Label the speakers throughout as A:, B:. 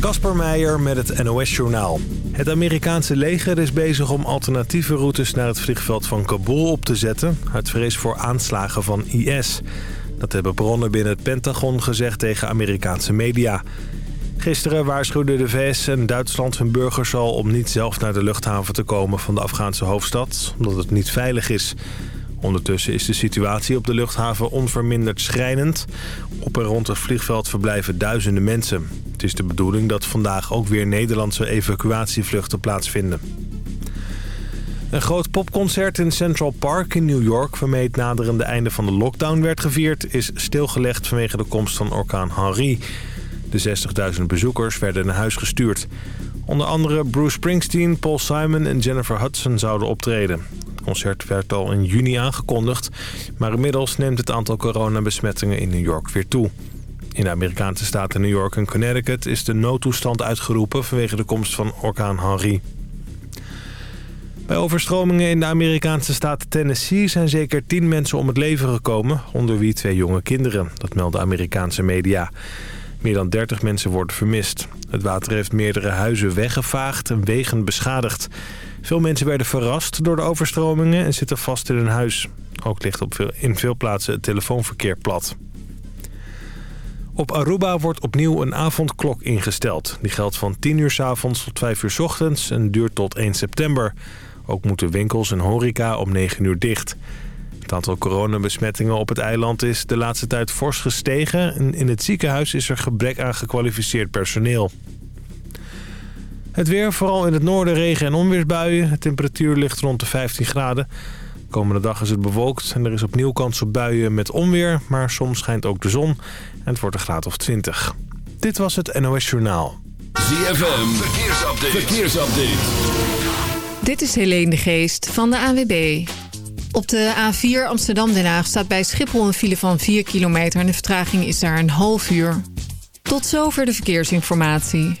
A: Kasper Meijer met het NOS-journaal. Het Amerikaanse leger is bezig om alternatieve routes naar het vliegveld van Kabul op te zetten... uit vrees voor aanslagen van IS. Dat hebben bronnen binnen het Pentagon gezegd tegen Amerikaanse media. Gisteren waarschuwden de VS en Duitsland hun burgers al om niet zelf naar de luchthaven te komen van de Afghaanse hoofdstad... omdat het niet veilig is... Ondertussen is de situatie op de luchthaven onverminderd schrijnend. Op en rond het vliegveld verblijven duizenden mensen. Het is de bedoeling dat vandaag ook weer Nederlandse evacuatievluchten plaatsvinden. Een groot popconcert in Central Park in New York... waarmee het naderende einde van de lockdown werd gevierd... is stilgelegd vanwege de komst van orkaan Henri. De 60.000 bezoekers werden naar huis gestuurd. Onder andere Bruce Springsteen, Paul Simon en Jennifer Hudson zouden optreden concert werd al in juni aangekondigd. Maar inmiddels neemt het aantal coronabesmettingen in New York weer toe. In de Amerikaanse staten New York en Connecticut is de noodtoestand uitgeroepen vanwege de komst van orkaan Henri. Bij overstromingen in de Amerikaanse staat Tennessee zijn zeker tien mensen om het leven gekomen, onder wie twee jonge kinderen. Dat melden Amerikaanse media. Meer dan 30 mensen worden vermist. Het water heeft meerdere huizen weggevaagd en wegen beschadigd. Veel mensen werden verrast door de overstromingen en zitten vast in hun huis. Ook ligt op veel, in veel plaatsen het telefoonverkeer plat. Op Aruba wordt opnieuw een avondklok ingesteld. Die geldt van 10 uur s avonds tot 5 uur s ochtends en duurt tot 1 september. Ook moeten winkels en horeca om 9 uur dicht. Het aantal coronabesmettingen op het eiland is de laatste tijd fors gestegen... en in het ziekenhuis is er gebrek aan gekwalificeerd personeel. Het weer, vooral in het noorden regen- en onweersbuien. De temperatuur ligt rond de 15 graden. komende dag is het bewolkt en er is opnieuw kans op buien met onweer. Maar soms schijnt ook de zon en het wordt een graad of 20. Dit was het NOS Journaal.
B: ZFM, verkeersupdate. verkeersupdate.
C: Dit is Helene de Geest van de AWB. Op de A4 Amsterdam-Den Haag staat bij Schiphol een file van 4 kilometer... en de vertraging is daar een half uur. Tot zover de verkeersinformatie.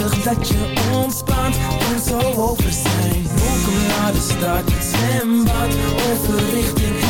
D: Dat je ontspant en zo over zijn. Welkom naar de stad, zwembad Overrichting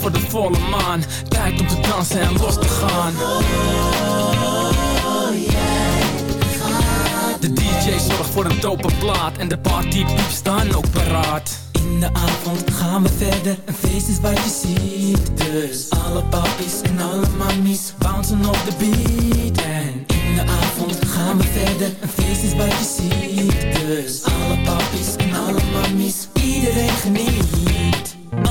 E: Voor de volle maan. Tijd om te dansen en los te gaan. De DJ zorgt voor een dope plaat. En de partypieps staan ook paraat. In de avond gaan we verder, een feest is wat je ziet. Dus alle papies en alle mammies bouncen op de beat. En in de avond gaan we verder, een feest is wat je ziet. Dus alle papies en alle mammies, iedereen geniet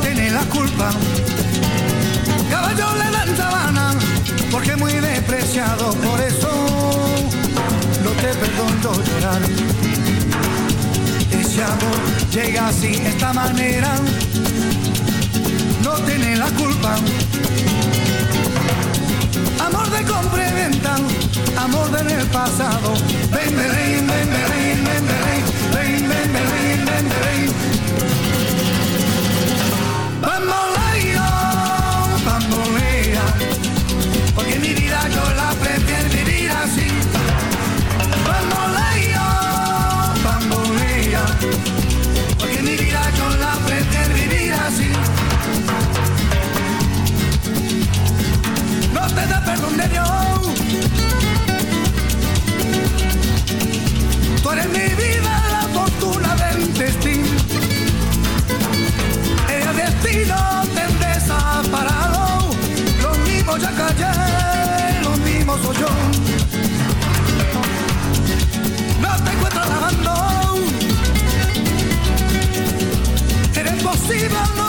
F: tiene la culpa. Caballo le dan sabana, porque muy despreciado, por eso no te perdono llorar. Ese amor llega sin esta manera, no tiene la culpa. Amor de compra y venta, amor del pasado. Ven, ven, ven, ven, ven, ven, ven, ven, ven, ven. Bamboleo, bambolea, porque mi vida yo la prefiero vivir así. Bamboleo, bambolea, porque mi vida yo la prefiero vivir así. no te da perdón de Dios. Tú eres mi vida, te encuentro lavando. Eres posible, no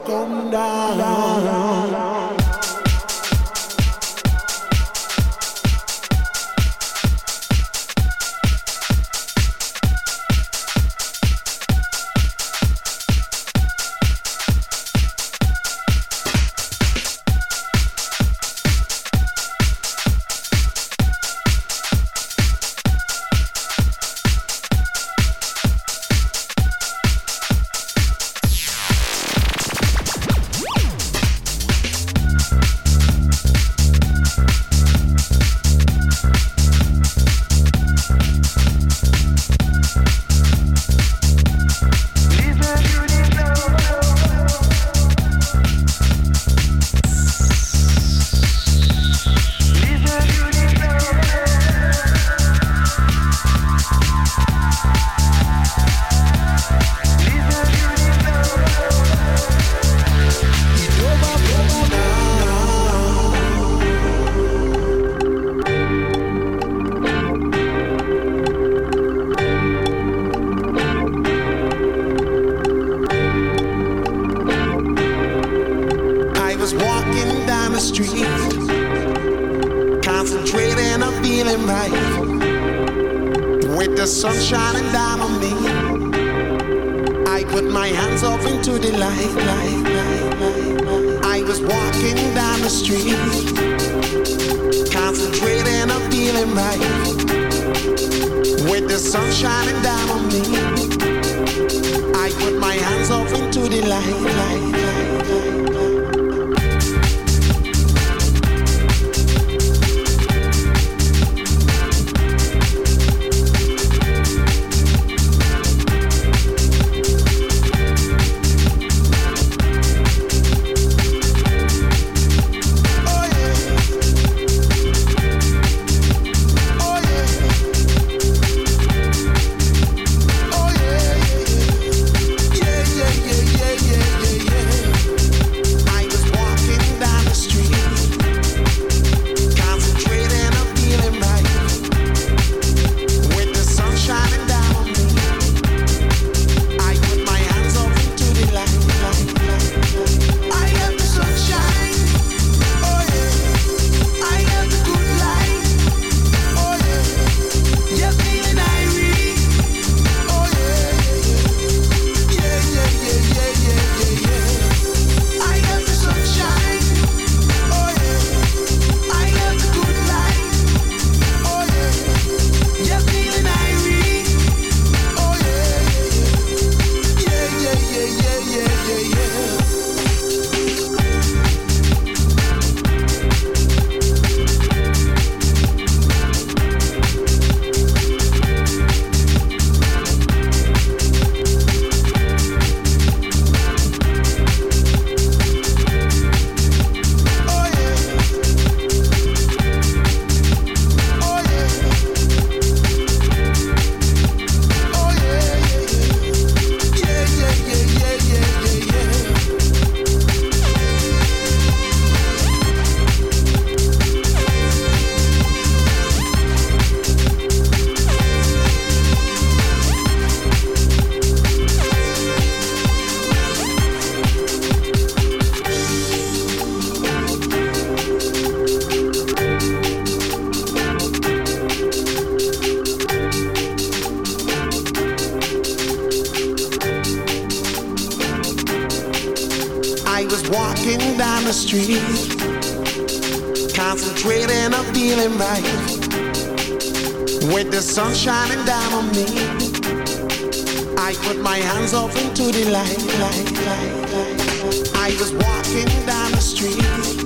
G: come down.
H: Put my hands off into the light, light, light, light. sun shining down on me. I put my hands off into the light, light, light, light. I was walking down the street.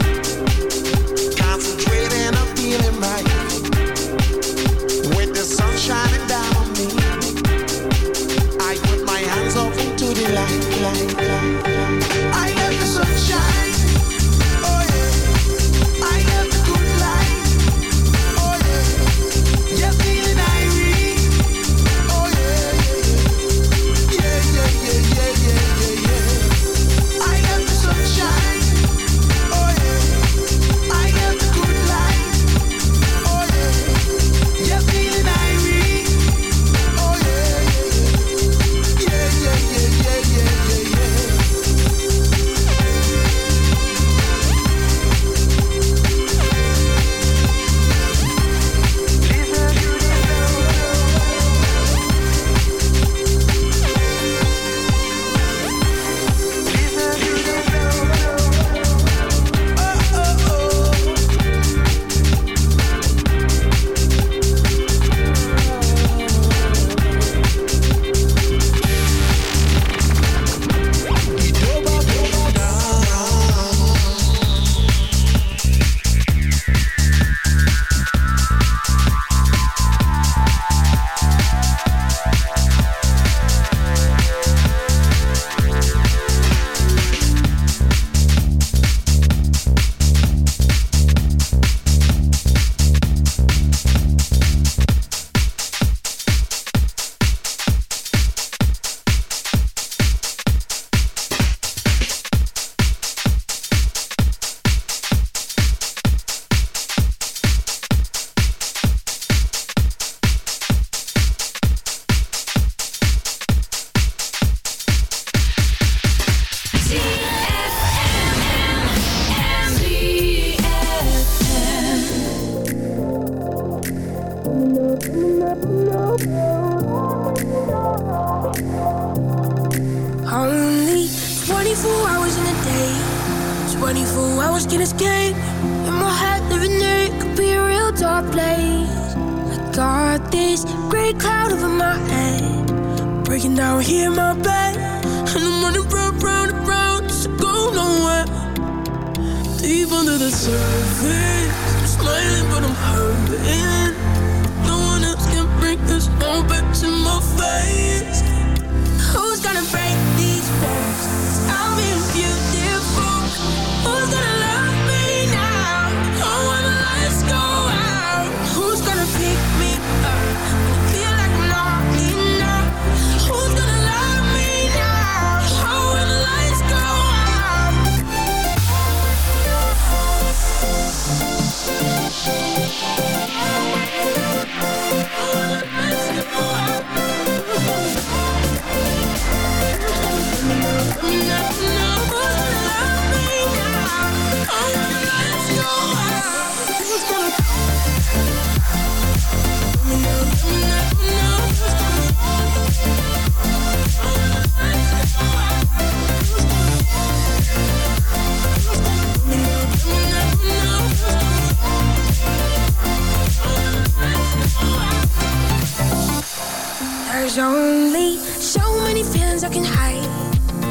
I: There's only so many feelings I can hide.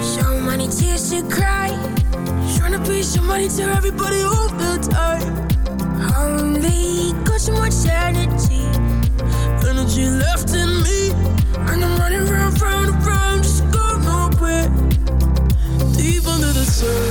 I: So many tears to cry. Trying to be somebody to everybody all the time. Only got so much energy. Energy left in me. And I'm running round, round, round Just going nowhere. Deep under the surface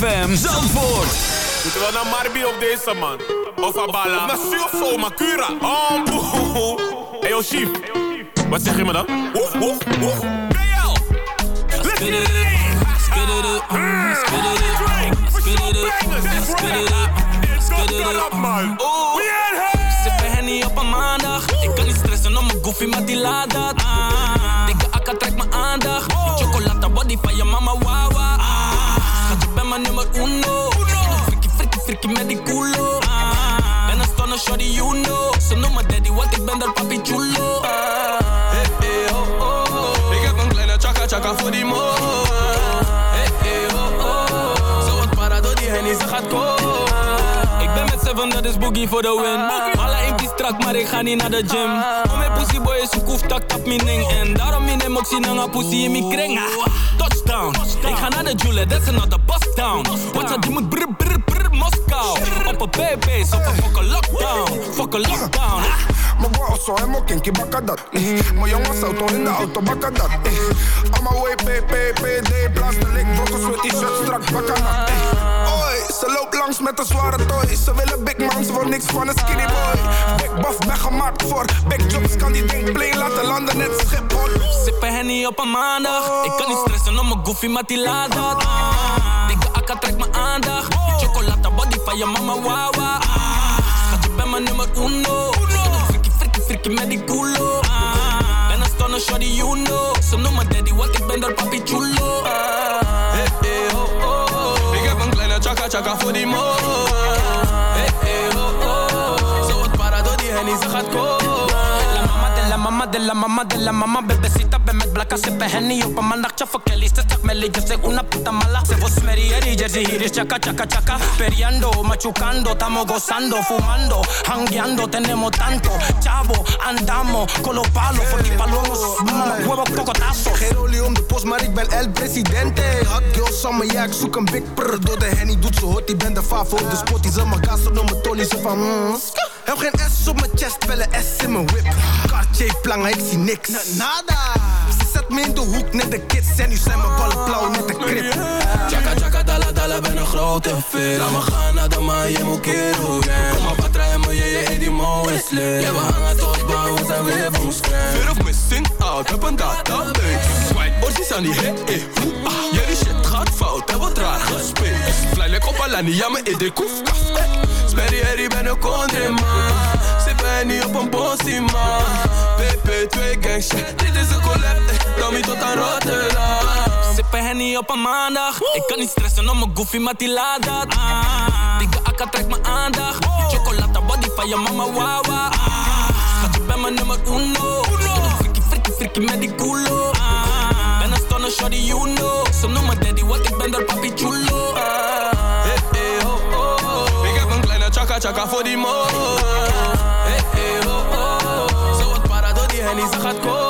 B: ZFM Zandvoort.
J: Moeten we naar Marbi op deze man? Of Abala? Maar of zo, Makura. Oh, boe. Hey, yo, chief. Wat zeg je me dan? Oeh, oeh, oeh. BL. Let's get it in.
K: Spit it up, spit it up, spit it up, spit it up, spit it up, man. Oeh, sippen Henny op een maandag. Ik kan niet stressen om mijn goofy, maar die laat dat. Ah, dikke akka trekt mijn aandacht. Chocolata body van je mama, wawa. Ah, mijn nummer uno. Frikkie, frikkie, frikkie met die culo. Ah, ben een stunner, shorty, you know. Ze noemen daddy, want ik ben daar papi chulo. Ah, hey, oh, oh. Ik heb een kleine chaka chaka voor die mo. Hey, hey, oh, oh. Wat para door die hennie, ze gaat komen. Ik ben met seven, dat is boogie voor de win. Alle impie strak, maar ik ga niet naar de gym. Om mijn pussy boy is koef tak tap mijn ding. En daarom in hem ook zien hangen pussy in mijn kring. Ah, Touchdown, ik ga naar de Jule, that's another bust down. Wat je moet brr brr brr Moskou. Op een BB's, op een fucking lockdown. Fucking lockdown.
L: Mijn bro zo helemaal kinky bakken dat. eh. Mijn jongens auto in de auto bakken dat. eh. My way, PPPD, blaas de lik, brokkels met die shirt strak bakken dat. Eh. Ze loopt langs met een zware toy. Ze willen big man, ze niks van een skinny boy. Big buff, ben gemaakt voor big jobs, kan die ding plane laten landen net Schiphol.
K: Sippen Henny op een maandag. Ik kan niet stressen om mijn goofy, maar die laat dat. Dikke akka trekt mijn aandacht. Chocolata body van je mama, wawa. Ah, schat, je bent mijn nummer uno. Frikkie, frikkie, frikkie met die culo. Ben een stunner, shorty, you know. Ze noemen daddy, want ik ben daar papi chulo. Hey, hey, oh, oh, chaka chaka voor die mo. Hey, hey, oh, oh. Zo wat para die hennie, ze gaat komen. La mama de la mama de la mama Bebecita, ven met blakka, sippen henny op een maandag Tjaffa Kelly, ze zegt Melly, yo soy una puta mala Se vos merieri, jersey, hier is chaka chaka chaka Periando, machucando, estamos gozando Fumando, hangueando, tenemos tanto Chavo, andamos con los palos Voor die palomos, huevo, cocotazo
L: Geen olie om de post, maar ik ben El Presidente. Hot girl summer, ja, ik zoek een big prr. Door de henny doet ze hot, ik ben de favo de spot. Die ze mijn gas op mijn tolly, ze van mm. Heb geen S op mijn chest, wel een S in mijn whip. Cartier plangen, ik zie niks. Nada. Ze zet me in de hoek, net de kids. En nu zijn mijn ballen blauw, net de krip.
K: Chaka chaka dala dala ben een grote fit Laat me gaan naar de maan, je moet keren Kom maar patra en me, je je die mo is lit Ja we hangen tot we zijn weer van scherm
M: Fear of missing out, heb een database Swipe orsies aan die hit, eh, hoe, ah. Jullie shit gaat fout, heb wat raar gespeeld Fly like op Alani, ja me in de koefkaf eh. Sperry Harry, ben een country man Sippen niet op een bossie man PP2 gang shit, dit is een collab, eh. Tommy tot aan Rotterdam.
K: Sippen Henny op een maandag. Ik kan niet stressen om mijn goofy, maar die laat dat. Ah, Dikke akka trekt mijn aandacht. Chocolata body van je mama, wawa. Ah, mijn nummer uno Frikkie, frikkie, frikkie met die culo ah, Ben een stunner, shorty, you know Ze noemen daddy, want ik ben daar papi chulo ah,
M: Hey, hey, oh, oh, oh. Ik heb een kleine chaka chaka voor die mo.
K: Hey, hey, oh, oh. Zo wat para door die hennie, ze gaat komen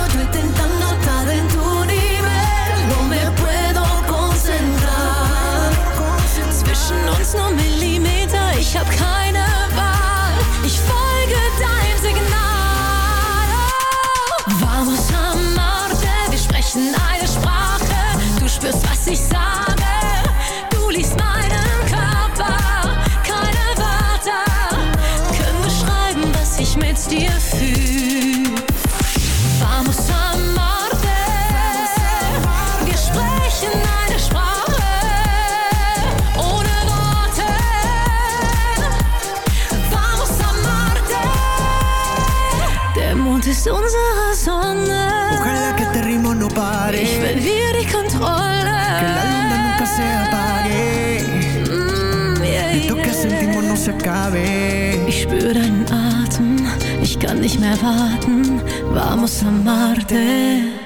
N: KW. Ich spüre deinen Atem, ich kann nicht mehr warten, vamos a Marte.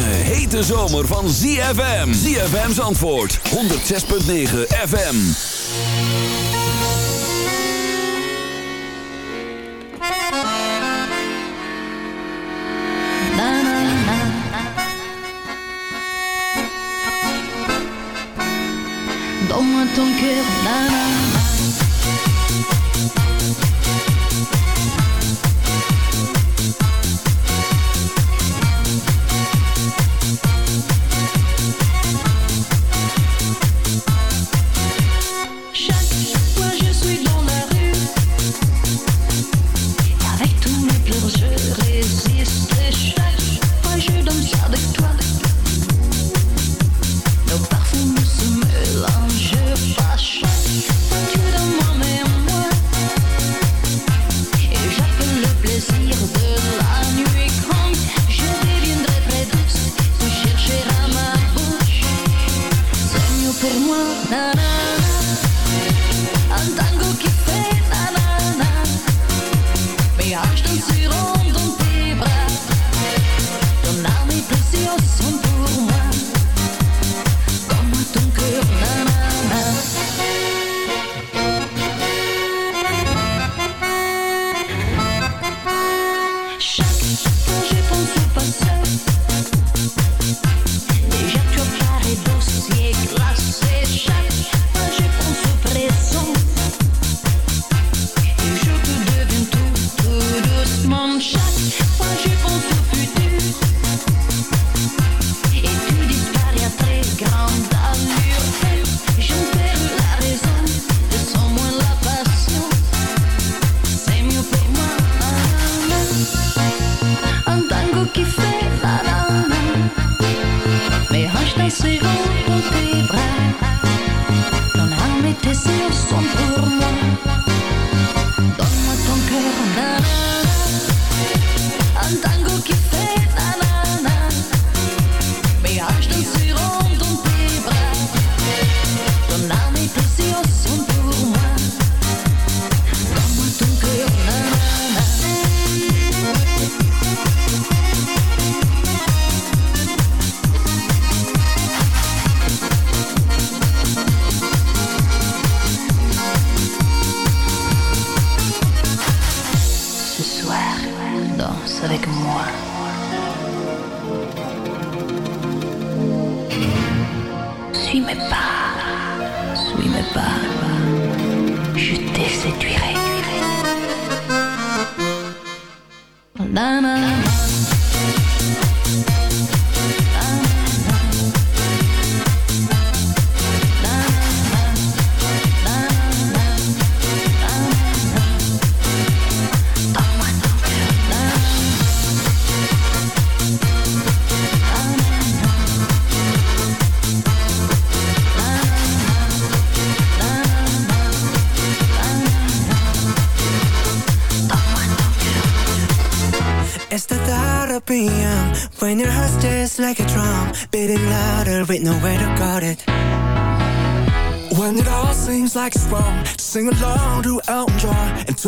N: lange, hete zomer van ZFM. ZFM's antwoord, 106.9 FM.
O: Na, na, na,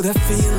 G: that feeling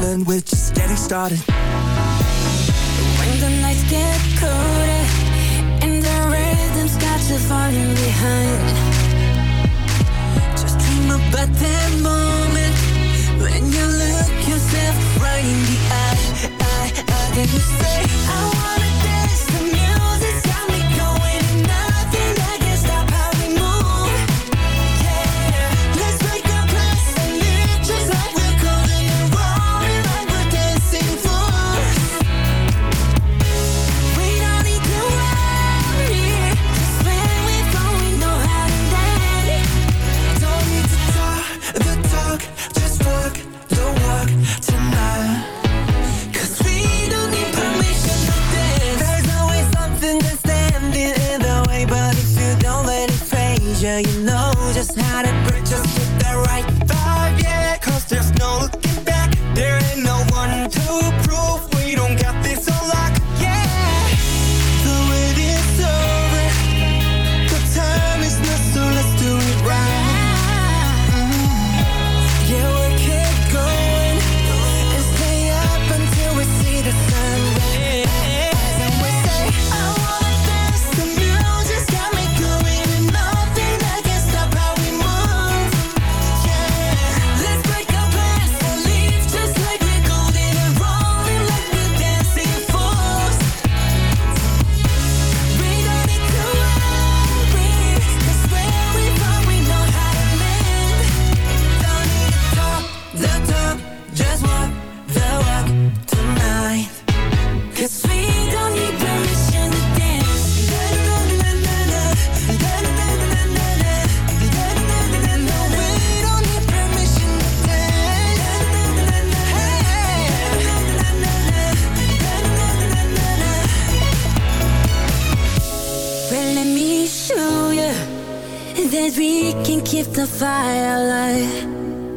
I: De the
B: firelight.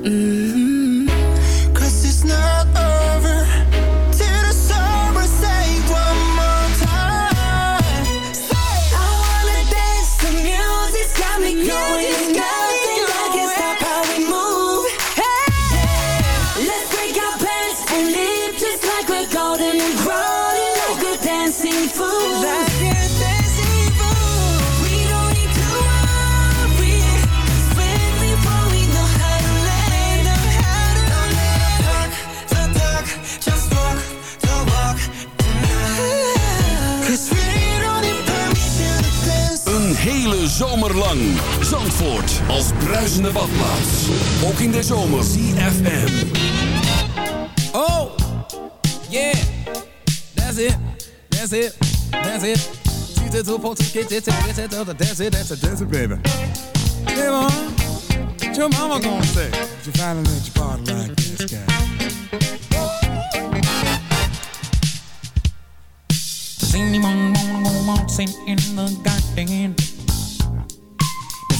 B: Mm. lang. Zandvoort als bruisende badplaats. Ook in de zomer. CFM.
E: Oh, yeah. That's it. That's it. That's it. Shoot it op port. Get it. Get it. That's it. That's it. That's it, baby. Hey, man. What your mama gonna say? Did you finally let your body like this guy?
P: Does anyone wanna go waltzing in the garden?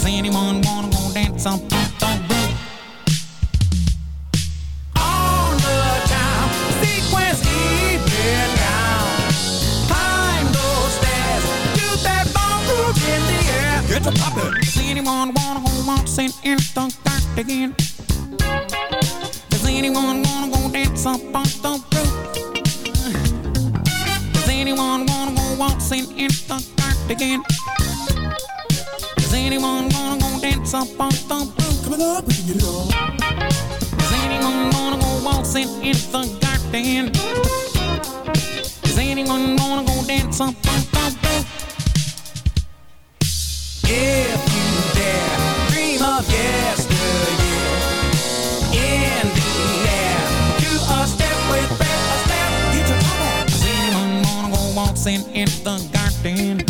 P: Does anyone wanna go dance on the roof?
G: All the time, sequence even now. Climb those stairs, do that ball move in the air.
E: Get to poppin'.
P: Does anyone wanna go waltzing in the dark again? Does anyone wanna go dance up on the roof? Does anyone wanna go waltzing in the dark again? Coming up, we can get it on. Does anyone wanna go waltzing in the garden? Does anyone wanna go dance up on the roof?
Q: If you dare dream of yesteryear in the air, do a step with Fred Astaire. Get your back.
P: Does anyone wanna go waltzing in the garden?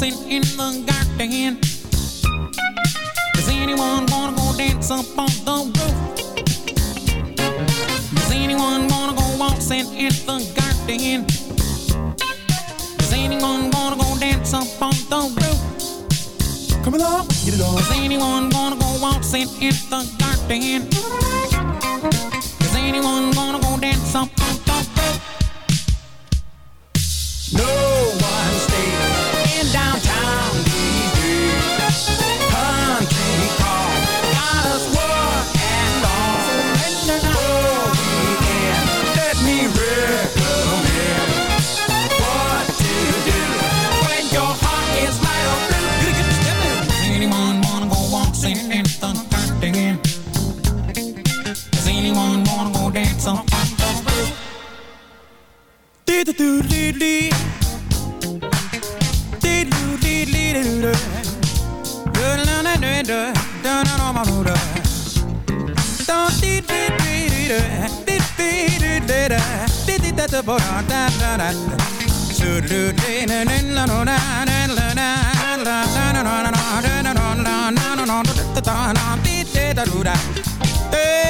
P: waltzing in the garden? Does anyone wanna go dance up on the roof? Does anyone wanna go waltzing in the garden? Does anyone wanna go dance up on the roof?
Q: Come along, get it on.
P: Does anyone wanna go waltzing in the garden? Does anyone wanna go dance up
R: Hey!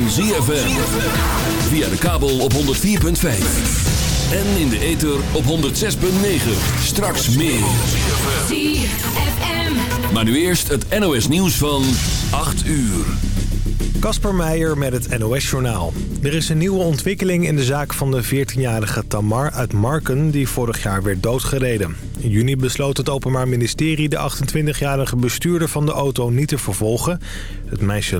R: van ZFM. Via de kabel op 104.5. En in de ether op 106.9. Straks meer. Maar nu eerst het NOS nieuws van 8 uur.
A: Kasper Meijer met het NOS-journaal. Er is een nieuwe ontwikkeling in de zaak van de 14-jarige Tamar uit Marken... die vorig jaar werd doodgereden. In juni besloot het Openbaar Ministerie de 28-jarige bestuurder van de auto niet te vervolgen. Het meisje